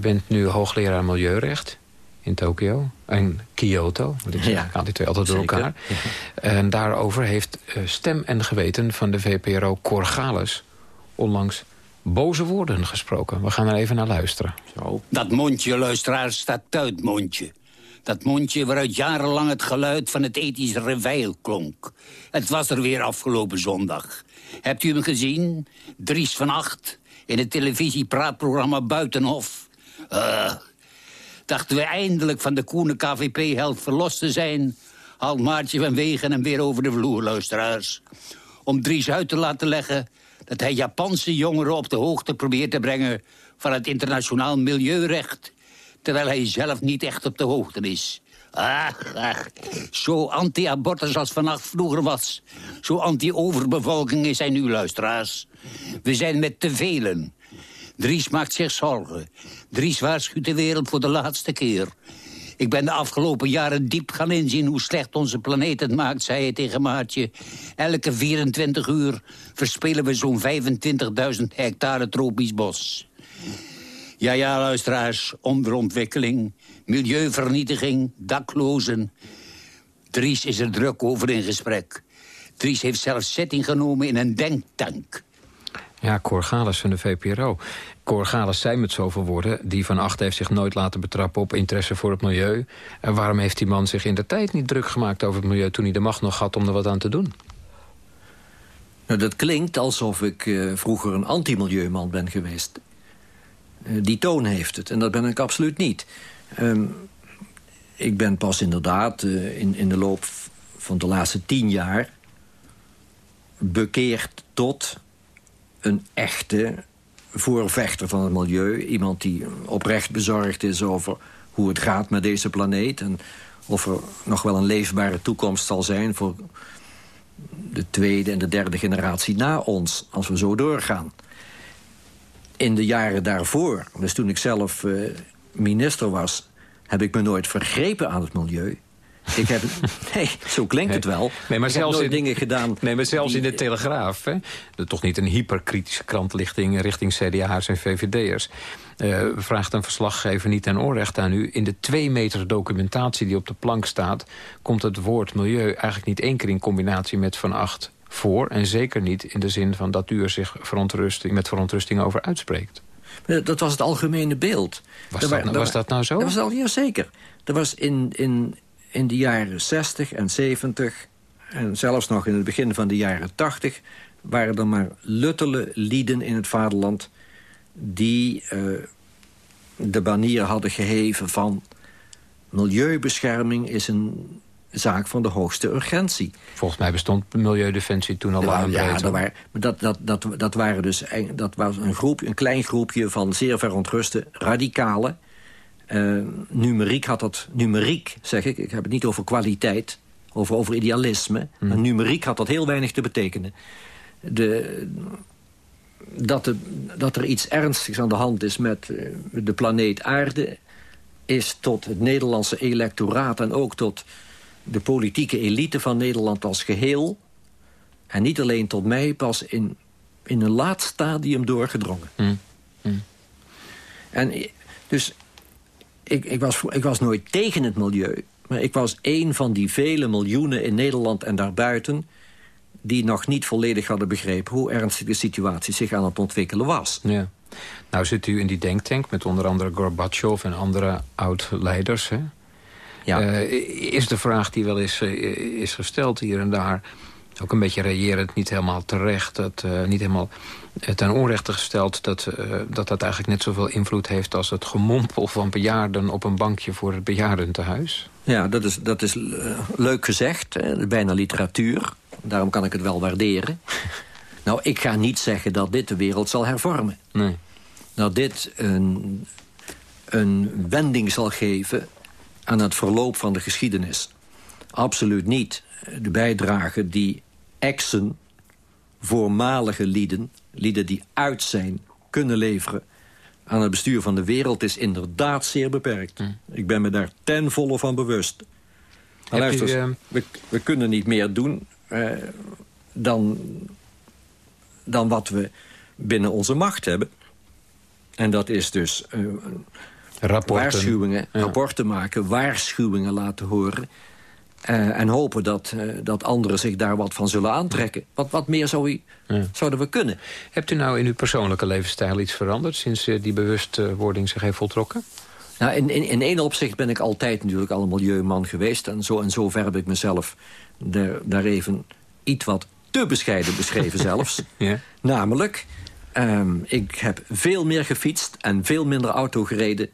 U bent nu hoogleraar Milieurecht in Tokio en Kyoto. Want ik Ja. haal die twee altijd door elkaar. En daarover heeft eh, stem en geweten van de VPRO Corgalis... onlangs boze woorden gesproken. We gaan er even naar luisteren. Dat mondje, luisteraars, staat uit mondje. Dat mondje waaruit jarenlang het geluid van het ethisch reveil klonk. Het was er weer afgelopen zondag. Hebt u hem gezien? Dries van Acht, in het televisiepraatprogramma Buitenhof. Eh, dachten we eindelijk van de koene KVP-held verlost te zijn... haalt Maartje van Wegen hem weer over de vloer, luisteraars. Om Dries uit te laten leggen dat hij Japanse jongeren op de hoogte probeert te brengen... van het internationaal milieurecht terwijl hij zelf niet echt op de hoogte is. Ach, ach, zo anti-abortus als vannacht vroeger was. Zo anti-overbevolking is hij nu, luisteraars. We zijn met te velen. Dries maakt zich zorgen. Dries waarschuwt de wereld voor de laatste keer. Ik ben de afgelopen jaren diep gaan inzien hoe slecht onze planeet het maakt, zei hij tegen Maartje. Elke 24 uur verspillen we zo'n 25.000 hectare tropisch bos. Ja, ja, luisteraars, onderontwikkeling, milieuvernietiging, daklozen. Dries is er druk over in gesprek. Dries heeft zelfs zitting genomen in een denktank. Ja, Corgalis van de VPRO. Corgalis zei met zoveel woorden... die van Acht heeft zich nooit laten betrappen op interesse voor het milieu. En waarom heeft die man zich in de tijd niet druk gemaakt over het milieu... toen hij de macht nog had om er wat aan te doen? Nou, dat klinkt alsof ik eh, vroeger een anti-milieuman ben geweest. Eh, die toon heeft het, en dat ben ik absoluut niet. Ehm, ik ben pas inderdaad eh, in, in de loop van de laatste tien jaar... bekeerd tot een echte voorvechter van het milieu. Iemand die oprecht bezorgd is over hoe het gaat met deze planeet... en of er nog wel een leefbare toekomst zal zijn... voor de tweede en de derde generatie na ons, als we zo doorgaan. In de jaren daarvoor, dus toen ik zelf eh, minister was... heb ik me nooit vergrepen aan het milieu. Ik heb, nee, zo klinkt het wel. Nee, maar ik heb zelfs nooit in, dingen gedaan... Nee, maar zelfs die- in de Telegraaf, hè, toch niet een hyperkritische krant richting, CDA's en VVD'ers... eh, vraagt een verslaggever niet ten onrecht aan u... in de twee meter documentatie die op de plank staat... komt het woord milieu eigenlijk niet één keer in combinatie met Van Acht voor... en zeker niet in de zin van dat u er zich verontrusting, met verontrusting over uitspreekt. Eh, Dat was het algemene beeld. Was dat wa- was wa- dat nou zo? Dat was al, ja, zeker. Er was in, in, in de jaren 60 en 70... en zelfs nog in het begin van de jaren 80... waren er maar luttele lieden in het vaderland... die eh, de banier hadden geheven van... milieubescherming is een zaak van de hoogste urgentie. Volgens mij bestond Milieudefensie toen al lang ja, dat, waren, dat, dat, dat, dat waren dus dat was een, groep, een klein groepje van zeer verontruste radicalen. Eh, numeriek had dat, numeriek zeg ik, ik heb het niet over kwaliteit, over, over idealisme. Maar numeriek had dat heel weinig te betekenen. De, dat, de, dat er iets ernstigs aan de hand is met eh, de planeet aarde... is tot het Nederlandse electoraat en ook tot de politieke elite van Nederland als geheel... en niet alleen tot mij, pas in, in een laat stadium doorgedrongen. En i- dus ik, ik, was, ik was nooit tegen het milieu... maar ik was één van die vele miljoenen in Nederland en daarbuiten... die nog niet volledig hadden begrepen... hoe ernstig de situatie zich aan het ontwikkelen was. Ja. Nou zit u in die denktank met onder andere Gorbachev en andere oud-leiders. hè? Eh, is de vraag die wel eens eh, is gesteld hier en daar... ook een beetje reëerend, niet helemaal terecht... Dat, eh, niet helemaal eh, ten onrechte gesteld... Dat, eh, dat dat eigenlijk net zoveel invloed heeft... als het gemompel van bejaarden op een bankje voor het bejaardentehuis? Ja, dat is, dat is leuk gezegd. hè, bijna literatuur. Daarom kan ik het wel waarderen. nou, ik ga niet zeggen dat dit de wereld zal hervormen. Nee. Dat dit een, een wending zal geven aan het verloop van de geschiedenis. Absoluut niet. De bijdrage die exen, voormalige lieden... lieden die uit zijn, kunnen leveren aan het bestuur van de wereld... is inderdaad zeer beperkt. Ik ben me daar ten volle van bewust. Maar u, eh, we, we kunnen niet meer doen eh, dan, dan wat we binnen onze macht hebben. En dat is dus uh, rapporten. waarschuwingen, ja. rapporten maken, waarschuwingen laten horen. Uh, en hopen dat, uh, dat anderen zich daar wat van zullen aantrekken. Wat, wat meer zou u, ja. zouden we kunnen. Hebt u nou in uw persoonlijke levensstijl iets veranderd... sinds uh, die bewustwording zich heeft voltrokken? Nou, in, in, in één opzicht ben ik altijd natuurlijk al een milieuman geweest. En zo en zo ver heb ik mezelf daar, daar even iets wat te bescheiden beschreven zelfs. ja. Namelijk, um, ik heb veel meer gefietst en veel minder auto gereden...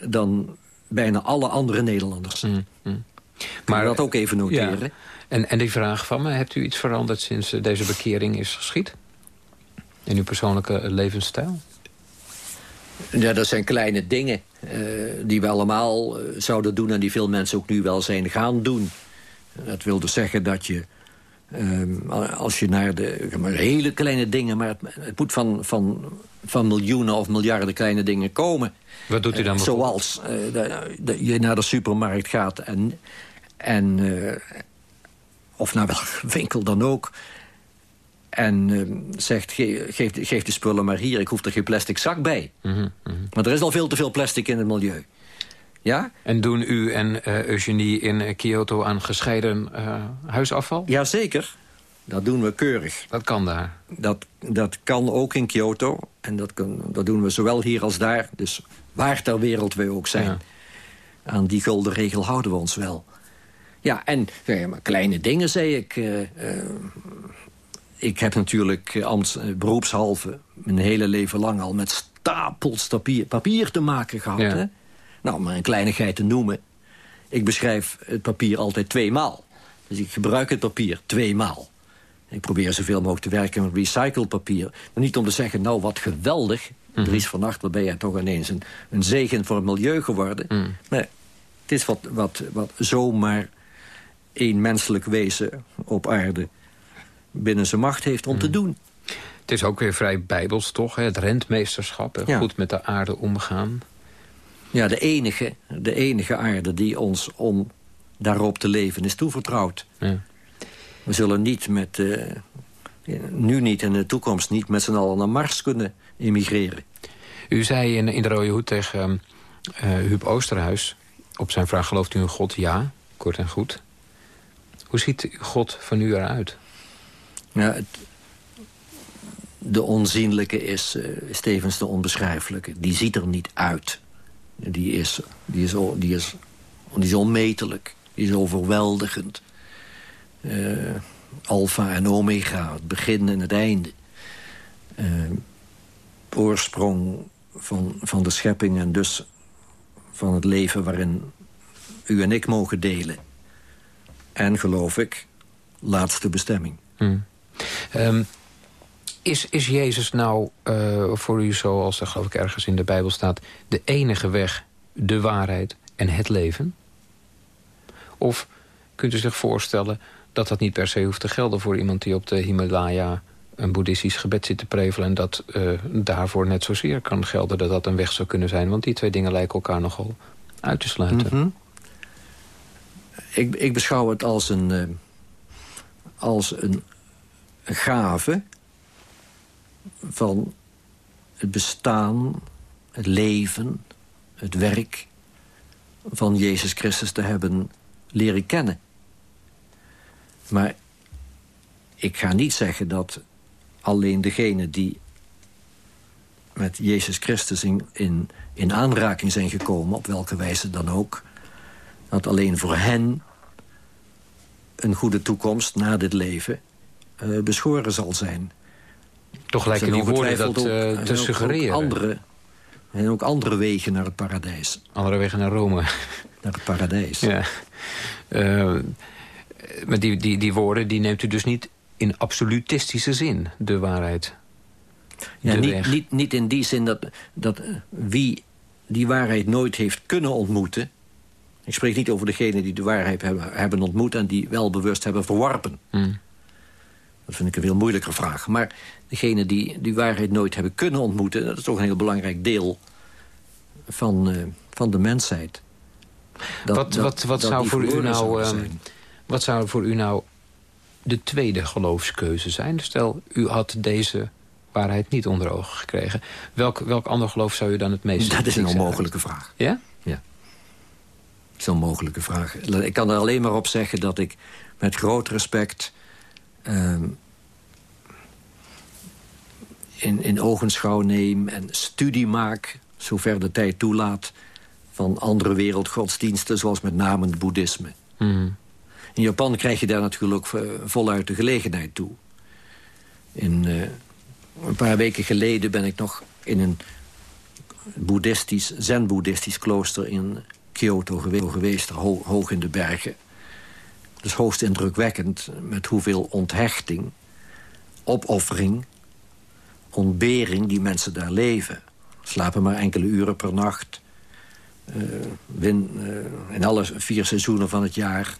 dan bijna alle andere Nederlanders. Mm, mm. Maar dat ook even noteren. Ja. En, en die vraag van me, hebt u iets veranderd sinds deze bekering is geschied? In uw persoonlijke levensstijl? Ja, dat zijn kleine dingen uh, die we allemaal uh, zouden doen... en die veel mensen ook nu wel zijn gaan doen. Dat wil dus zeggen dat je... Um, als je naar de maar hele kleine dingen... maar het, het moet van, van, van miljoenen of miljarden kleine dingen komen. Wat doet u dan? Uh, zoals dat je naar de supermarkt gaat en... en of naar welke winkel dan ook... En uh, zegt, ge geef, geef, de spullen maar hier, ik hoef er geen plastic zak bij. Mm -hmm, mm -hmm. Want er is al veel te veel plastic in het milieu. Ja? En doen u en uh, Eugenie in Kyoto aan gescheiden uh, huisafval? Jazeker, dat doen we keurig. Dat kan daar? Dat, dat kan ook in Kyoto. En dat, kan, dat doen we zowel hier als daar. Dus waar ter wereld we ook zijn. Ja. Aan die gulden regel houden we ons wel. Ja, en ja, maar kleine dingen, zei ik ik heb natuurlijk ambts, beroepshalve mijn hele leven lang al met stapels papier, papier te maken gehad. Ja. Hè? Nou, maar een kleinigheid te noemen. Ik beschrijf het papier altijd tweemaal. Dus ik gebruik het papier tweemaal. Ik probeer zoveel mogelijk te werken met recycled papier. Maar niet om te zeggen, nou wat geweldig. Mhm. Mm. Dries van Acht, wat ben jij toch ineens een, een zegen voor het milieu geworden. Mm. Maar het is wat, wat, wat zomaar één menselijk wezen op aarde binnen zijn macht heeft om mm. te doen. Het is ook weer vrij bijbels, toch? Het rentmeesterschap, ja. goed met de aarde omgaan. Ja, de enige, de enige aarde die ons om daarop te leven is toevertrouwd. Ja. We zullen niet met, uh, nu niet en in de toekomst niet met z'n allen naar Mars kunnen emigreren. U zei in, in de Rode Hoed tegen uh, Huub Oosterhuis... op zijn vraag gelooft u in God? Ja, kort en goed. Hoe ziet God van u eruit? Ja, het, de onzienlijke is, uh, is tevens de onbeschrijfelijke. Die ziet er niet uit. Die is, die is, die is, die is onmetelijk. Die is overweldigend. Uh, alfa en omega, het begin en het einde. Uh, oorsprong van, van de schepping en dus van het leven waarin u en ik mogen delen. En geloof ik, laatste bestemming. Hmm. Um, is, is Jezus nou uh, voor u, zoals er geloof ik ergens in de Bijbel staat... de enige weg, de waarheid en het leven? Of kunt u zich voorstellen dat dat niet per se hoeft te gelden... voor iemand die op de Himalaya een boeddhistisch gebed zit te prevelen... en dat uh, daarvoor net zozeer kan gelden dat dat een weg zou kunnen zijn? Want die twee dingen lijken elkaar nogal uit te sluiten. -hmm. ik, ik beschouw het als een, uh, als een gave van het bestaan, het leven, het werk van Jezus Christus te hebben leren kennen. Maar ik ga niet zeggen dat alleen degenen die met Jezus Christus in, in, in aanraking zijn gekomen... op welke wijze dan ook... dat alleen voor hen een goede toekomst na dit leven uh, beschoren zal zijn. Toch lijken die woorden dat ook, uh, te suggereren. Ook andere, en ook andere wegen naar het paradijs. Andere wegen naar Rome. Naar het paradijs. Ja. Uh, maar die, die, die woorden die neemt u dus niet in absolutistische zin, de waarheid. Ja, de niet, niet, niet in die zin dat, dat wie die waarheid nooit heeft kunnen ontmoeten... ik spreek niet over degenen die de waarheid hebben, hebben ontmoet... en die wel bewust hebben verworpen. Hmm. Dat vind ik een veel moeilijker vraag. Maar degenen die die waarheid nooit hebben kunnen ontmoeten... dat is toch een heel belangrijk deel van, uh, van de mensheid. Dat, wat, wat, wat, zou voor u nou, um, wat zou voor u nou de tweede geloofskeuze zijn? Stel, u had deze waarheid niet onder ogen gekregen. Welk, welk ander geloof zou u dan het meest... Dat is een onmogelijke vraag. Ja? Ja. Dat is een onmogelijke vraag. Ik kan er alleen maar op zeggen dat ik met groot respect... ehm, in, in ogenschouw neem en studie maak... zover de tijd toelaat van andere wereldgodsdiensten... zoals met name het boeddhisme. Mhm. In Japan krijg je daar natuurlijk eh, voluit de gelegenheid toe. In, eh, een paar weken geleden ben ik nog in een boeddhistisch, zen-boeddhistisch klooster in Kyoto gewe- geweest, ho- hoog in de bergen. Dus hoogst indrukwekkend met hoeveel onthechting, opoffering, ontbering die mensen daar leven. Slapen maar enkele uren per nacht. Eh, win, eh, in alle vier seizoenen van het jaar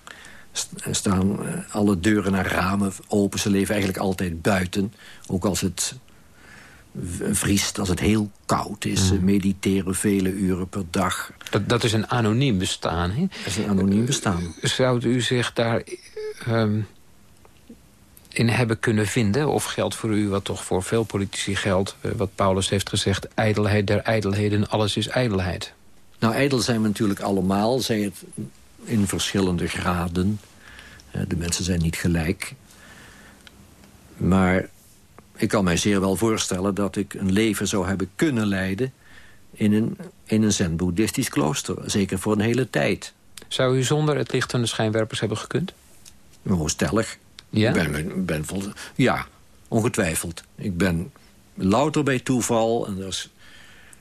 st- staan eh, alle deuren en ramen open. Ze leven eigenlijk altijd buiten. Ook als het vriest, als het heel koud is. Ze mediteren vele uren per dag. Dat, dat is een anoniem bestaan, hè? Dat is een anoniem bestaan. Zou u zich daar ehm, in hebben kunnen vinden? Of geldt voor u, wat toch voor veel politici geldt... eh, wat Paulus heeft gezegd, ijdelheid der ijdelheden, alles is ijdelheid? Nou, ijdel zijn we natuurlijk allemaal, zij het in verschillende graden. Eh, De mensen zijn niet gelijk. Maar ik kan mij zeer wel voorstellen dat ik een leven zou hebben kunnen leiden... in een, in een zen-boeddhistisch klooster, zeker voor een hele tijd. Zou u zonder het licht van de schijnwerpers hebben gekund? Oh, stellig. Ja? Ik ben, ben vol, ja, ongetwijfeld. Ik ben louter bij toeval en er is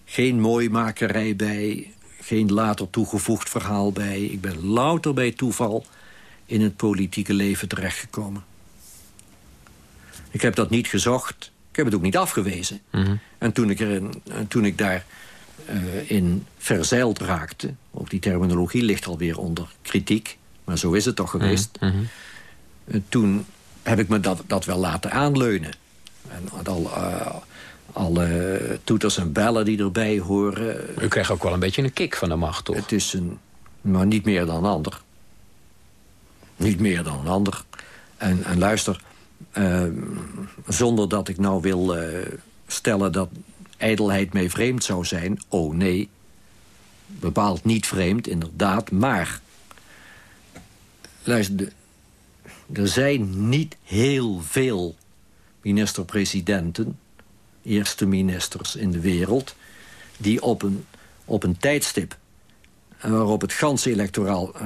geen mooimakerij bij... geen later toegevoegd verhaal bij. Ik ben louter bij toeval in het politieke leven terechtgekomen. Ik heb dat niet gezocht. Ik heb het ook niet afgewezen. En toen ik, en toen ik daar eh, in verzeild raakte... ook die terminologie ligt alweer onder kritiek... maar zo is het toch geweest... Mhm. Eh, toen heb ik me dat, dat wel laten aanleunen. En al, eh, alle toeters en bellen die erbij horen. U kreeg ook wel een beetje een kick van de macht, toch? Het is een, maar niet meer dan een ander. Niet meer dan een ander. En, en luister, eh, zonder dat ik nou wil eh, stellen dat ijdelheid mij vreemd zou zijn. Oh nee, bepaald niet vreemd, inderdaad. Maar, luister, er zijn niet heel veel minister-presidenten... eerste ministers in de wereld... die op een, op een tijdstip waarop het ganse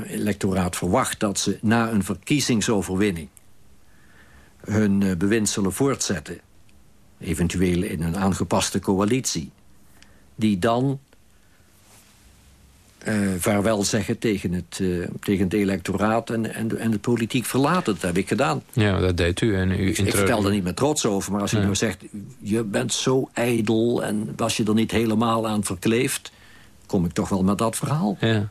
electoraat verwacht... dat ze na een verkiezingsoverwinning hun eh, bewind zullen voortzetten... eventueel in een aangepaste coalitie... die dan eh, vaarwel zeggen tegen het, eh, tegen het electoraat en, en, de, en de politiek verlaten. Dat heb ik gedaan. Ja, dat deed u. En u Ik vertel er niet met trots over, maar als je Ja. nou zegt... je bent zo ijdel en was je er niet helemaal aan verkleefd... kom ik toch wel met dat verhaal. Ja.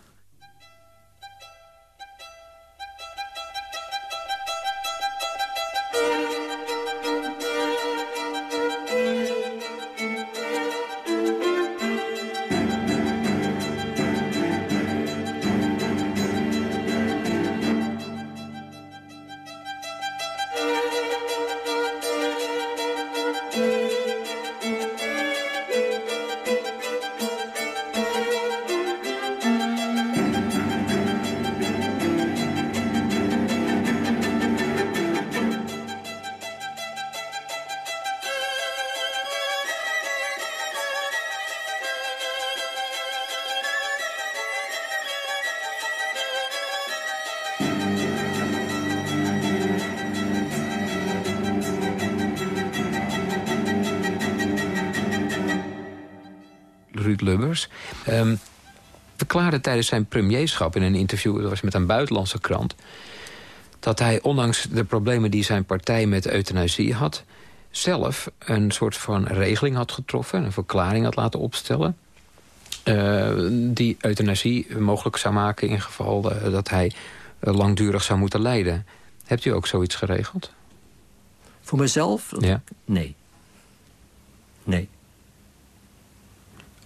Tijdens zijn premierschap in een interview... dat was met een buitenlandse krant... dat hij, ondanks de problemen die zijn partij met euthanasie had... zelf een soort van regeling had getroffen... een verklaring had laten opstellen... eh, die euthanasie mogelijk zou maken... in geval eh, dat hij eh, langdurig zou moeten lijden. Hebt u ook zoiets geregeld? Voor mezelf? Ja. Nee. Nee.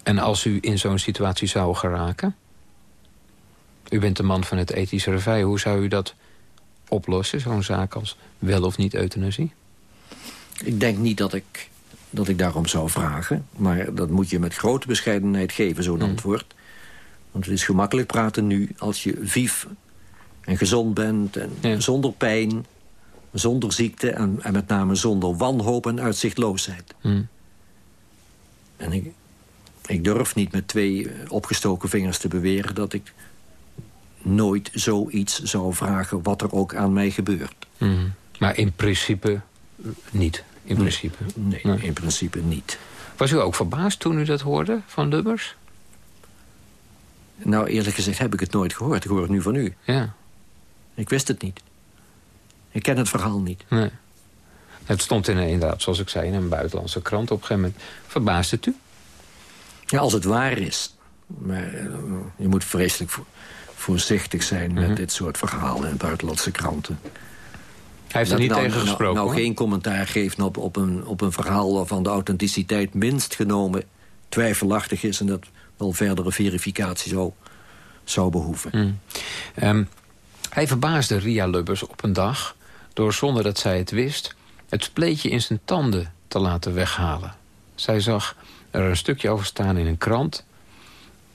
En als u in zo'n situatie zou geraken... u bent de man van het ethische revij... hoe zou u dat oplossen, zo'n zaak als wel of niet euthanasie? Ik denk niet dat ik dat ik daarom zou vragen. Maar dat moet je met grote bescheidenheid geven, zo'n antwoord. Want het is gemakkelijk praten nu als je vief en gezond bent... en zonder pijn, zonder ziekte en, en, met name zonder wanhoop en uitzichtloosheid. Hmm. En ik, ik durf niet met twee opgestoken vingers te beweren... dat ik nooit zoiets zou vragen wat er ook aan mij gebeurt. Hmm. Maar in principe niet? In principe? Nee, nee, in principe niet. Was u ook verbaasd toen u dat hoorde van Lubbers? Nou, eerlijk gezegd heb ik het nooit gehoord. Ik hoor het nu van u. Ja. Ik wist het niet. Ik ken het verhaal niet. Nee. Het stond in, inderdaad, zoals ik zei, in een buitenlandse krant op een gegeven moment. Verbaasde het u? Ja, als het waar is. Maar uh, je moet vreselijk vo voorzichtig zijn met dit soort verhalen in buitenlandse kranten. Hij heeft er niet nou, tegen gesproken, Nou, nou geen commentaar geven op, op, een, op een verhaal... waarvan de authenticiteit minst genomen twijfelachtig is... en dat wel verdere verificatie zou, zou behoeven. Mm. Um, hij verbaasde Ria Lubbers op een dag... door zonder dat zij het wist... het spleetje in zijn tanden te laten weghalen. Zij zag er een stukje over staan in een krant...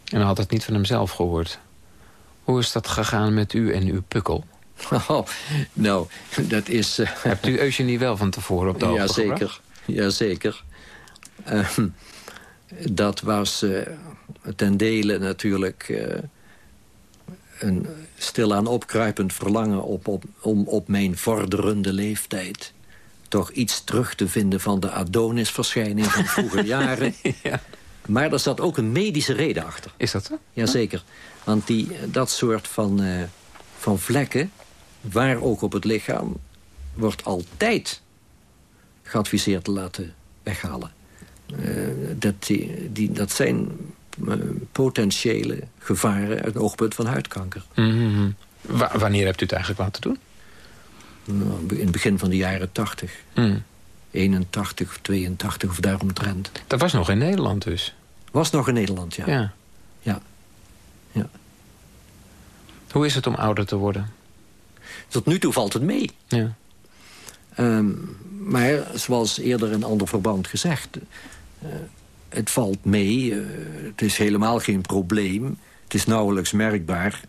en had het niet van hemzelf gehoord. Hoe is dat gegaan met u en uw pukkel? Oh, nou, dat is... Uh... Hebt u Eugenie wel van tevoren op de hoogte ja, zeker. Ja, zeker. Uh, dat was uh, ten dele natuurlijk... Uh, een stilaan opkruipend verlangen op, op, om op mijn vorderende leeftijd... toch iets terug te vinden van de Adonis-verschijning van vroeger jaren. ja. Maar er zat ook een medische reden achter. Is dat zo? Jazeker. Want die, dat soort van, uh, van vlekken, waar ook op het lichaam... wordt altijd geadviseerd te laten weghalen. Uh, dat, die, die, dat zijn potentiële gevaren uit het oogpunt van huidkanker. Mm -hmm. wanneer hebt u het eigenlijk laten doen? Nou, in het begin van de jaren 80. Mm. 81 of 82 of daaromtrent. Dat was nog in Nederland dus? Was nog in Nederland, ja. Ja. ja. ja. Hoe is het om ouder te worden? Tot nu toe valt het mee. Ja. Um, maar zoals eerder in ander verband gezegd... Uh, het valt mee, uh, het is helemaal geen probleem. Het is nauwelijks merkbaar...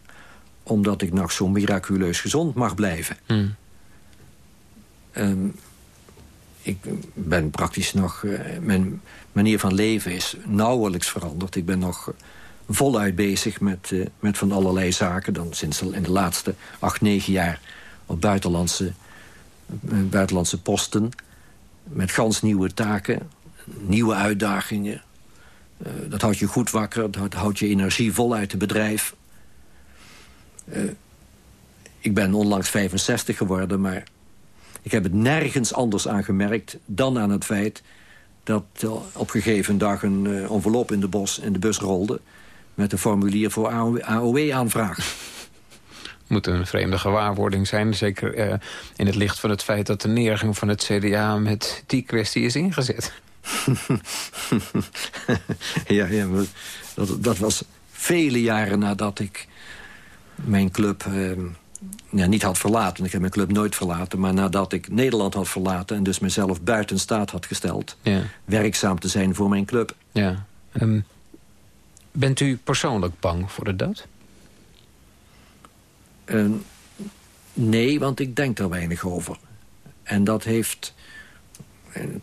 omdat ik nog zo miraculeus gezond mag blijven. Um, ik ben praktisch nog... Uh, mijn manier van leven is nauwelijks veranderd. Ik ben nog voluit bezig met, uh, met van allerlei zaken. Dan sinds in de laatste acht, negen jaar op buitenlandse, uh, buitenlandse posten. Met gans nieuwe taken, nieuwe uitdagingen. Dat houdt je goed wakker, dat houdt je energie vol uit het bedrijf. ik ben onlangs 65 geworden, maar ik heb het nergens anders aan gemerkt dan aan het feit dat op een gegeven dag een uh, envelop in de, bos, in de bus rolde... met een formulier voor AOW-aanvraag. Moet een vreemde gewaarwording zijn. Zeker uh, in het licht van het feit dat de neergang van het CDA... met die kwestie is ingezet. ja, ja dat, dat, was vele jaren nadat ik mijn club... Uh, ja, niet had verlaten. Ik heb mijn club nooit verlaten. Maar nadat ik Nederland had verlaten... en dus mezelf buiten staat had gesteld... Ja. werkzaam te zijn voor mijn club. Ja. Um, bent u persoonlijk bang voor de dood? Uh, nee, want ik denk er weinig over. En dat heeft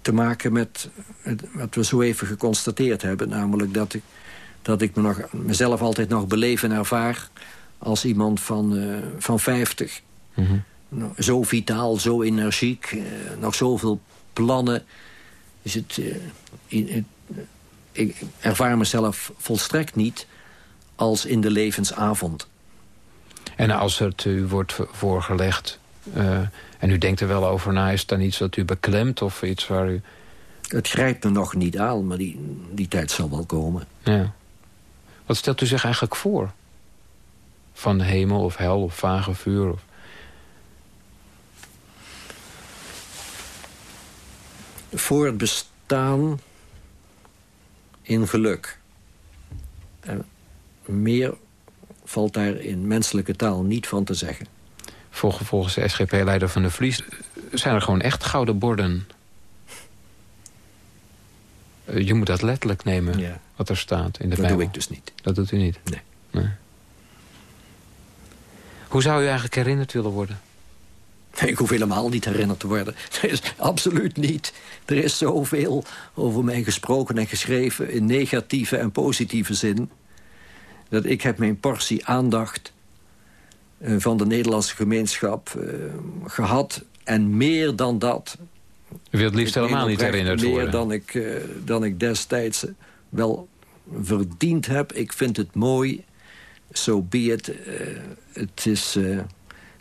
te maken met wat we zo even geconstateerd hebben. Namelijk dat ik, dat ik me nog, mezelf altijd nog beleef en ervaar als iemand van, uh, van 50. Mm -hmm. nou, zo vitaal, zo energiek, uh, nog zoveel plannen. Is het, uh, in, in, ik ervaar mezelf volstrekt niet als in de levensavond. En als het u wordt voorgelegd en u denkt er wel over na... is het dan iets dat u beklemt of iets waar u... Het grijpt me nog niet aan, maar die, die tijd zal wel komen. Ja. Wat stelt u zich eigenlijk voor? Van hemel of hel of vage vuur? Of... Voor het bestaan in geluk. En meer valt daar in menselijke taal niet van te zeggen. Volgens de SGP-leider van de Vries zijn er gewoon echt gouden borden. eh, je moet dat letterlijk nemen, wat er staat in de Dat Bijbel. doe ik dus niet. Dat doet u niet? Nee. nee. Hoe zou u eigenlijk herinnerd willen worden? Ik hoef helemaal niet herinnerd te worden. Is absoluut niet. Er is zoveel over mij gesproken en geschreven... in negatieve en positieve zin... dat ik heb mijn portie aandacht eh, van de Nederlandse gemeenschap eh, gehad. En meer dan dat... U wilt liefst helemaal niet herinnerd meer worden. dan ik, eh, dan ik destijds wel verdiend heb. Ik vind het mooi. So be it. Eh, het is... eh,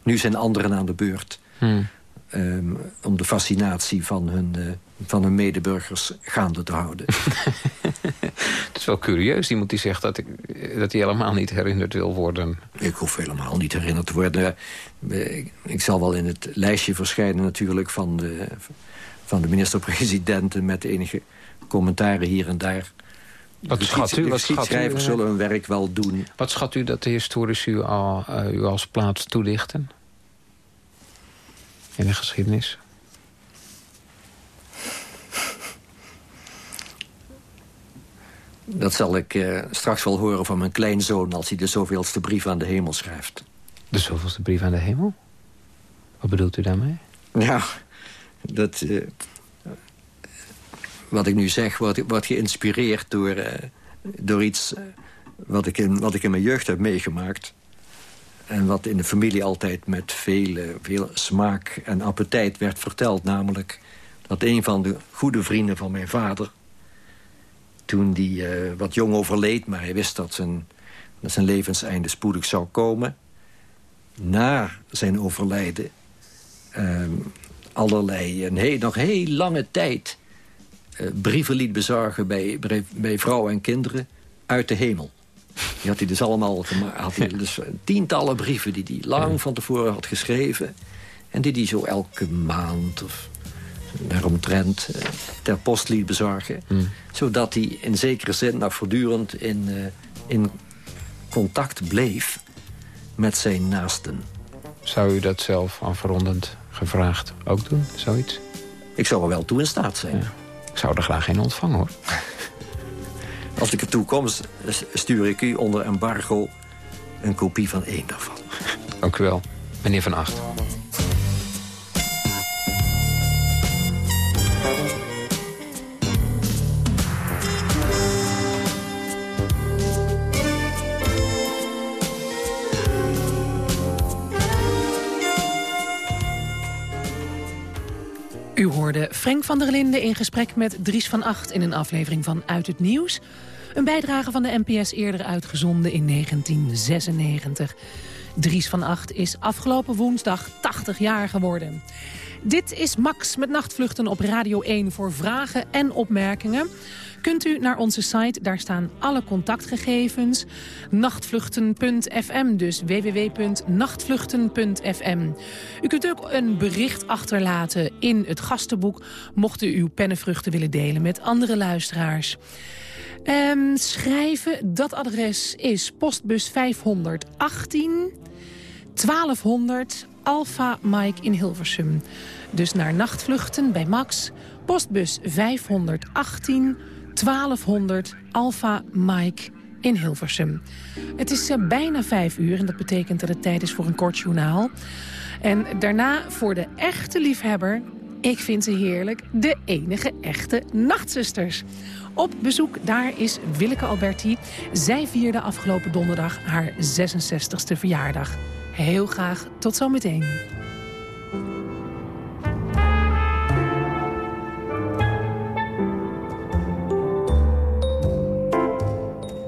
nu zijn anderen aan de beurt. Hmm. Ehm, om de fascinatie van hun, eh, van hun medeburgers gaande te houden. Het is wel curieus, iemand die zegt dat, ik, dat hij helemaal niet herinnerd wil worden. Ik hoef helemaal niet herinnerd te worden. Ik, ik zal wel in het lijstje verschijnen natuurlijk van de, van de minister-president... met enige commentaren hier en daar. Wat De schat u? Wat schat u, geschiedschrijvers eh? zullen hun werk wel doen. Wat schat u dat de historici u, al, eh, u als plaats toelichten? In de geschiedenis? Dat zal ik eh, straks wel horen van mijn kleinzoon... als hij de zoveelste brief aan de hemel schrijft. De zoveelste brief aan de hemel? Wat bedoelt u daarmee? Ja, dat... wat ik nu zeg wordt, geïnspireerd door, eh, door iets... eh, wat, ik in, wat ik in mijn jeugd heb meegemaakt. En wat in de familie altijd met veel, veel smaak en appetijt werd verteld. Namelijk dat een van de goede vrienden van mijn vader... toen die eh, wat jong overleed, maar hij wist dat zijn, dat zijn levenseinde spoedig zou komen... na zijn overlijden ehm, allerlei, een heel, nog heel lange tijd... eh, brieven liet bezorgen bij, bij, vrouwen en kinderen uit de hemel. Die had hij dus allemaal gemaakt. Had hij dus tientallen brieven die hij lang van tevoren had geschreven. En die hij zo elke maand of daaromtrent eh, ter post liet bezorgen. Zodat hij in zekere zin nog voortdurend in, eh, in contact bleef met zijn naasten. Zou u dat zelf afrondend gevraagd ook doen, zoiets? Ik zou er wel toe in staat zijn. Ik zou er graag een ontvangen, hoor. Als ik er toe kom, stuur ik u onder embargo een kopie van één daarvan. Ook wel. Meneer Van Acht. Frank van der Linden in gesprek met Dries van Acht... in een aflevering van Uit het Nieuws. Een bijdrage van de NPS eerder uitgezonden in 1996. Dries van Acht is afgelopen woensdag 80 jaar geworden. Dit is Max met nachtvluchten op Radio 1 voor vragen en opmerkingen. Kunt u naar onze site, daar staan alle contactgegevens. Nachtvluchten.fm, dus www.nachtvluchten.fm. U kunt ook een bericht achterlaten in het gastenboek... mocht u uw pennenvruchten willen delen met andere luisteraars. Ehm, schrijven, dat adres is postbus 518 1200 Alpha Mike in Hilversum. Dus naar nachtvluchten bij Max, postbus 518 1200 Alpha Mike in Hilversum. Het is eh, bijna vijf uur en dat betekent dat het tijd is voor een kort journaal. En daarna voor de echte liefhebber, ik vind ze heerlijk, de enige echte nachtzusters. Op bezoek daar is Willeke Alberti. Zij vierde afgelopen donderdag haar 66ste verjaardag. Heel graag tot zometeen.